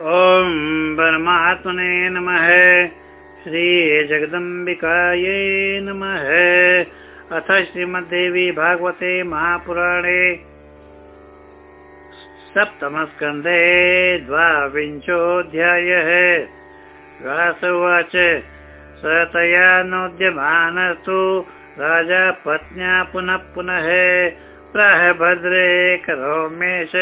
ॐ परमात्मने नमः। श्रीजगदम्बिकायै नमः। अथ श्रीमद्देवी भागवते महापुराणे सप्तमस्कन्धे द्वाविंशोऽध्यायः। व्यास उवाच स तया नोद्यमानस्तु राजा पत्न्या पुनः पुनः। प्राह भद्रे करोमेष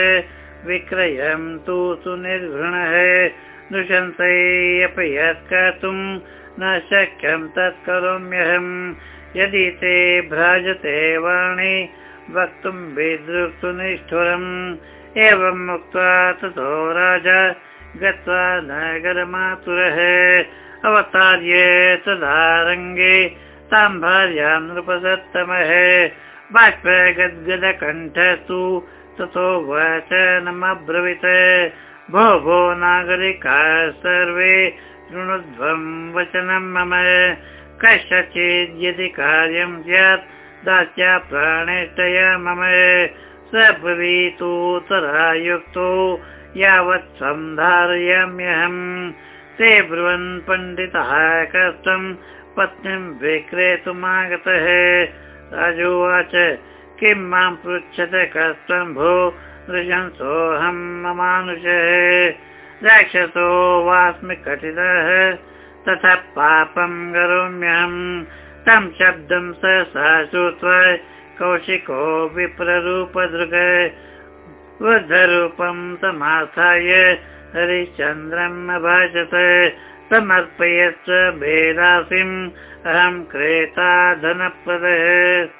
विक्रयं तु सुनिर्घृणः नृशंसैपि यत् कर्तुं न शक्यं तत् करोम्यहम्। यदि ते भ्राजते वाणि वक्तुं विदृक्तुनिष्ठुरम् एवम् उक्त्वा ततो राजा गत्वा नगरमातुरः। अवतार्य तदारङ्गे तां भार्यां नृपसत्तमः बाष्पगद्गदकण्ठस्तु ततो वचनमब्रवीत् भो भो नागरिकाः सर्वे शृणुध्वं वचनं मम। कस्यचिद् यदि कार्यं स्यात् दास्या प्राणेष्टया मम। स ब्रवीतु तरायुक्तो यावत् सन्धारयाम्यहम् ते ब्रुवन् पण्डितः कष्टं पत्नीं विक्रेतुमागतः। राजोवाच किं मां पृच्छते कष्टं भो नृशंसोऽहं ममानुषः। राक्षसो वास्मि कथितः तथा पापं करोम्यहम् तं शब्दं स श्रुत्वा कौशिको विप्ररूपदृग। वृद्धरूपं समास्थाय हरिश्चन्द्रम् अभाषत। समर्पयश्च भेदासिम् अहं क्रेता धनप्रदः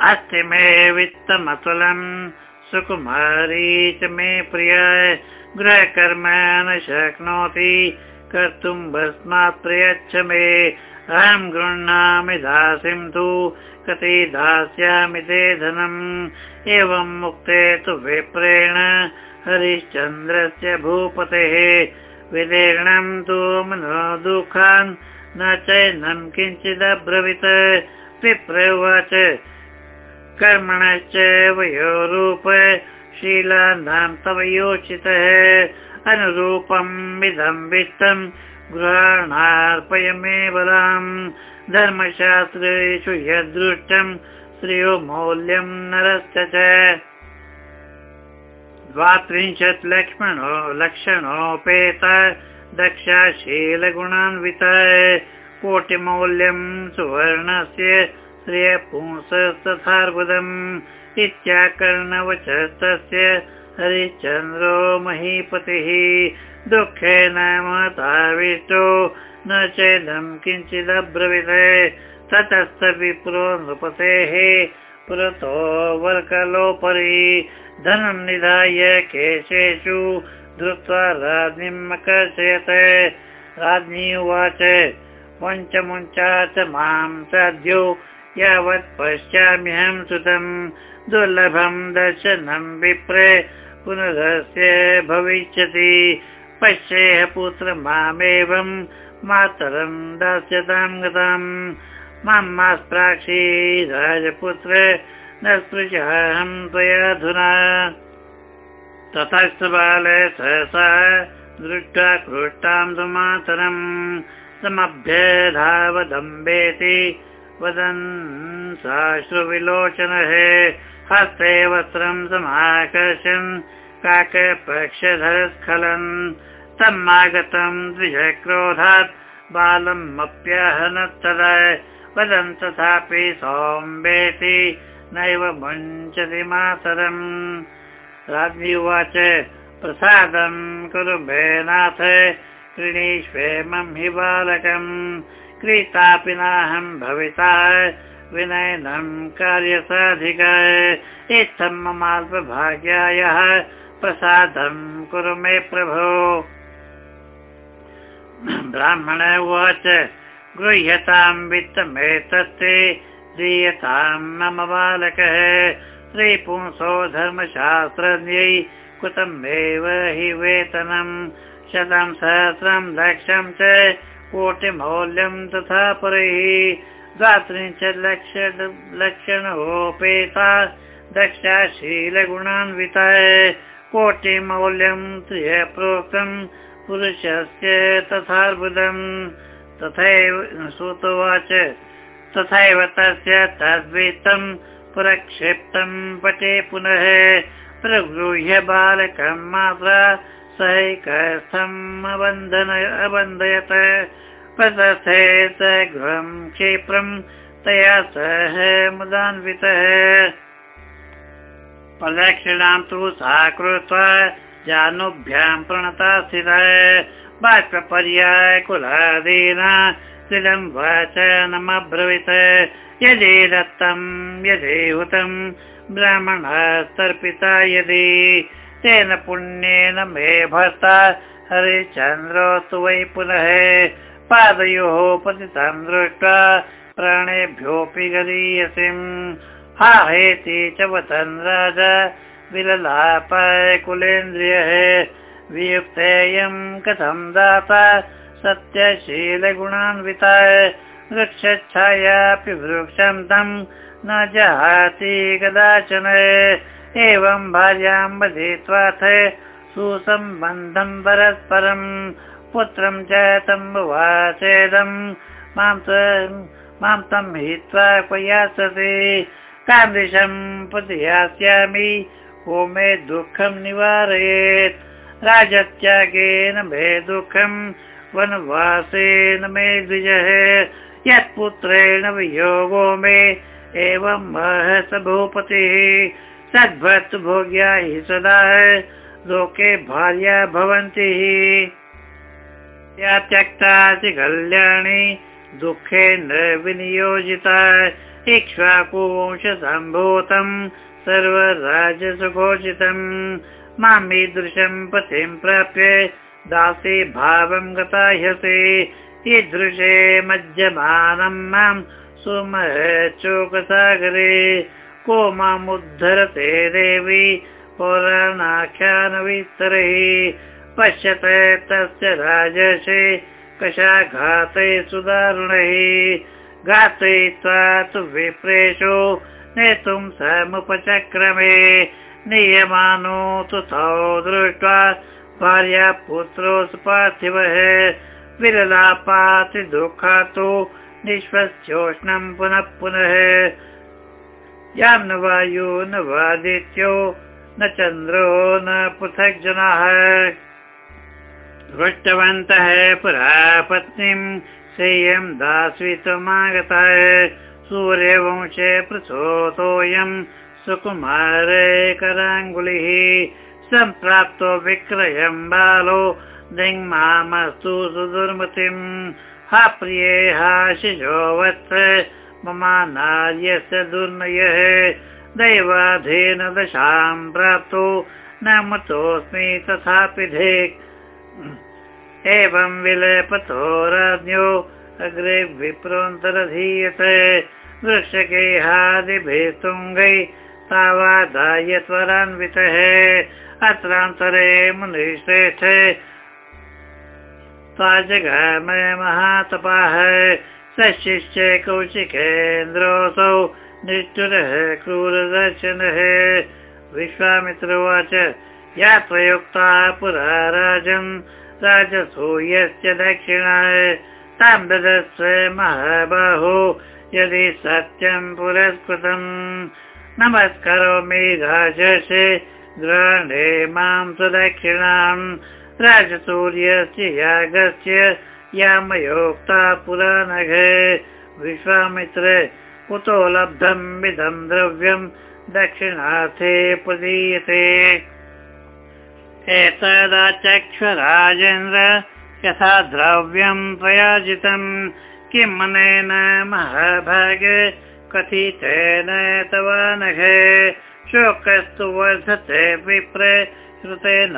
अस्ति मे वित्तमतुलम्। सुकुमारी च मे प्रिय गृहकर्म न शक्नोति कर्तुं भस्मात् प्रयच्छ मे। अहं गृह्णामि दासिं तु कति दास्यामि ते धनम् एवं मुक्ते तु विप्रेण हरिश्चन्द्रस्य भूपतेः। विदीर्णं तु मनो दुःखान् न चैनं किञ्चिदब्रवीत्। विप्रवाच कर्मणश्च वयोरूप शीलानां तव योचितः अनुरूपम् इदं वित्तं गृहाणार्पय मे बलाम् धर्मशास्त्रेषु यदृष्टं श्रियो मौल्यं नरस्य च। द्वात्रिंशत् लक्ष्मणो लक्षणोपेत दक्षाशीलगुणान्वित। कोटिमौल्यं सुवर्णस्य श्रियपुंसस्तथार्बुदम् इत्याकर्णवचस्तस्य हरिश्चन्द्रो महीपतिः दुःखेन महताविष्टो न चेदं किञ्चिदब्रवीत्। ततस्त विप्रो नृपतेः पुरतो वर्कलोपरि धनं निधाय केशेषु धृत्वा राज्ञीम् अकर्षयत् राज्ञी उवाच मुञ्च मां सद्यो यावत् पश्याम्यहं सुतम् दुर्लभं दर्शनं विप्रे पुनरस्य भविष्यति। पश्येह पुत्र मामेवं मातरं दास्यतां गताम्। मां मास्प्राक्षी राजपुत्र न स्पृशहं त्वयाधुना ततश्च बाल सहसा दृष्ट्वा कृष्टां तु मातरम् समभ्यधावदम्बेति वदन् साश्रुविलोचनः हस्ते वस्त्रं समाकर्षन् काकपक्षधरस्खलन् तमागतं द्विजक्रोधात् बालम् अप्यहनत्तदा वदन् तथापि सोम्बेति नैव मुञ्चति मातरम्। राज्ञी उवाच प्रसादं कुरु नाथ कृणीष्वेमं हि बालकम् क्रीतापि नाहं भविता विनयनं कार्यसाधिक। इत्थं ममाल्पभाग्यायः प्रसादं कुरु मे प्रभो। ब्राह्मण उवाच गृह्यतां वित्तमेतत्ते दीयतां मम बालकः। श्रीपुंसो धर्मशास्त्रज्ञै कृतमेव हि वेतनम् शतं सहस्रं लक्षं च कोटिमौल्यं तथा परैः द्वात्रिंशत् लक्ष लक्षणोपेता दक्षाशीलगुणान्विता कोटिमौल्यं त्रिय प्रोक्तं पुरुषस्य तथार्बुदम् तथैव श्रुतवाच तथैव तस्य तद्वित्तं प्रक्षिप्तं पटे पुनः प्रगृह्य बालकं मात्रा सहैकस्थम् अबन्धन अबन्धयत स गृहं क्षिप्रं तया सह मुदान्वितः। तु सा कृत्वा जानुभ्यां स्थितः। बाष्पर्याय कुलादीना स्थितं वचनमब्रवीत् यदि दत्तं यदि हुतं ब्राह्मणः तर्पिता यदि तेन पुण्येन मे भर्ता हरिश्चन्द्रोऽस्तु वै पुनः पादयोः पतितं दृष्ट्वा प्राणेभ्योऽपि गरीयसीम् हा हेति च वतन् राजा विललापाय कुलेन्द्रियः वियुक्तेयं कथं दाता सत्यशीलगुणान्विताय वृक्षच्छायापि वृक्षं तं न जहाति कदाचन एवं भार्यां वधित्वाथ सुसम्बन्धं परस्परं पुत्रं च तं वाचेदं। मां तं हित्वा क्वयासति तादृशं प्रतियास्यामि को मे दुःखं निवारयेत्। राजत्यागेन मे दुःखं वनवासेन मे द्विजः। यत्पुत्रेण वियोगो मे एवं महस भूपतिः सद्भत् भोग्या हि सदा लोके भार्या भवन्ति या त्यक्ताति कल्याणी दुःखेन विनियोजिता इक्ष्वाकुवंशसम्भूतं सर्वराजसुघोषितम् मामीदृशं पथिं प्राप्य दासे भावं गता ह्यसे ईदृशे मज्जमानं मां सुमः चोकसागरे को मामुद्धरते देवी पौराणाख्यानविस्तरैः। पश्यत तस्य राजसे कषाघाते सुदारुणैः घातयित्वा तु विप्रेषु नेतुं समुपचक्रमे। नियमानो तु तौ दृष्ट्वा भार्या पुत्रो पार्थिवः विरलापाति दुःखातु निष्पस्योष्णं पुनः पुनः यां न वायु न वादित्यो न चन्द्रो न पृथक् जनाः। दृष्टवन्तः पुरा पत्नीम् सेयं दास्वितमागतः। सूर्यवंशे पृथोतोऽयं सुकुमारे कराङ्गुलिः। सम्प्राप्तो विक्रयं बालो दिङ्मामस्तु सुदुर्मतिम् हा प्रिये हा शिशो वत्स मम नार्यस्य दुर्नयः दैवाधीन दशां प्राप्तो। न मतोऽस्मि तथापि धेक्। एवं विलेपतो राज्ञो। अग्रे विप्रोन्तरधीयते वृक्षगेहादिभिः तुङ्गै तावादाय त्वरान्वितः। अत्रान्तरे मुनिश्रेष्ठ। जगामय महातपाः शिष्य कौशिकेन्द्रोऽसौ निष्ठुरः क्रूरदर्शनः। विश्वामित्रोवाच या प्रयुक्ता पुरा राजन् राजसूयस्य दक्षिणाय तां ददस्व महाबाहो, यदि सत्यं पुरस्कृतम्। नमस्करोमि राजसे ग्रहणे माँ सुदक्षिणाम् राजसूर्यस्य यागस्य यामयोक्ता पुरानघ विश्वामित्र कुतो लब्धम् इदं द्रव्यं दक्षिणार्थे प्रदीयते एतदा चक्षुराजेन्द्र यथा द्रव्यं प्रयाजितं किं मनेन महाभाग कथितेन तव नघ शोकस्तु वर्धते विप्र श्रुतेन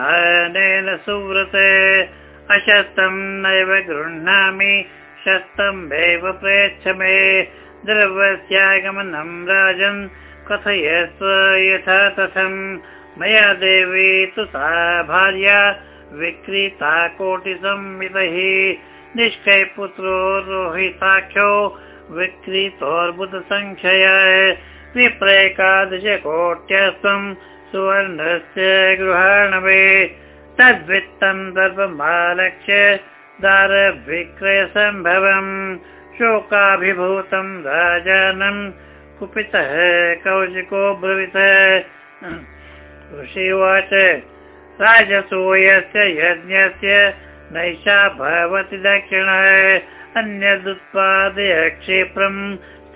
सुव्रते अशस्तं नैव गृह्णामि शस्तम्भेव प्रेच्छ मे द्रव्यस्यागमनं राजन् कथयस्व यथा तथम्। मया देवी तु सा भार्या विक्रीता कोटिसंमितैः। निष्कै पुत्रो रोहिताख्यो विक्रीतोर्बुधसङ्ख्यया विप्रैकादश कोट्यस्त्वं सुवर्णस्य गृहाणवे तद्वित्तं सर्वमालक्ष्य दारविक्रयसम्भवम् शोकाभिभूतं राजानं कुपितः कौशिको ब्रवीत ऋषि उवाच राजसूयस्य यज्ञस्य नैषा भवति दक्षिणः अन्यदुत्पादय क्षिप्रम्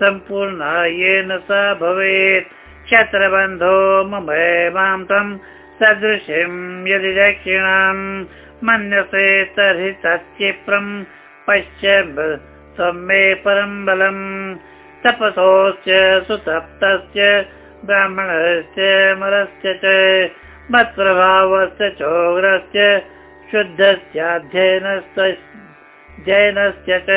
सम्पूर्णा येन सा भवेत्। क्षत्रबन्धो मम मां तं सदृशीं यदि दक्षिणां मन्यसे तर्हि तत्क्षिप्रं पश्य मे परं बलम् तपसोश्च सुतप्तस्य ब्राह्मणस्य मरस्य च मत्प्रभावस्य चोग्रस्य शुद्धस्याध्ययनस्य च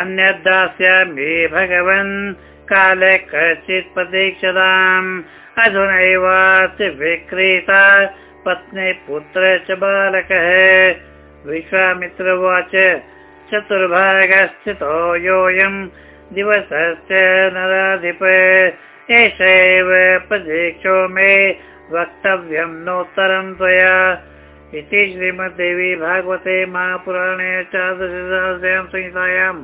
अन्यद्दास्यामि भगवन् काले कश्चित् प्रतीक्षताम्। अधुनैवास्य विक्रीता पत्नी पुत्र च बालकः। विश्वामित्र उवाच योऽयम् दिवसस्य नराधिप। एष एव प्रतीक्षो मे वक्तव्यं नोत्तरं त्वया। इति श्रीमद्देवी भागवते महापुराणे चादशसहस्र्यां संहितायां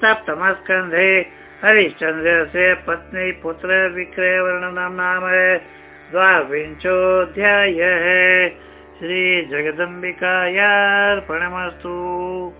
सप्तमस्कन्धे हरिश्चन्द्रस्य पत्नी पुत्र विक्रयवर्णनं नाम द्वाविंशोऽध्यायः। श्रीजगदम्बिकायार्पणमस्तु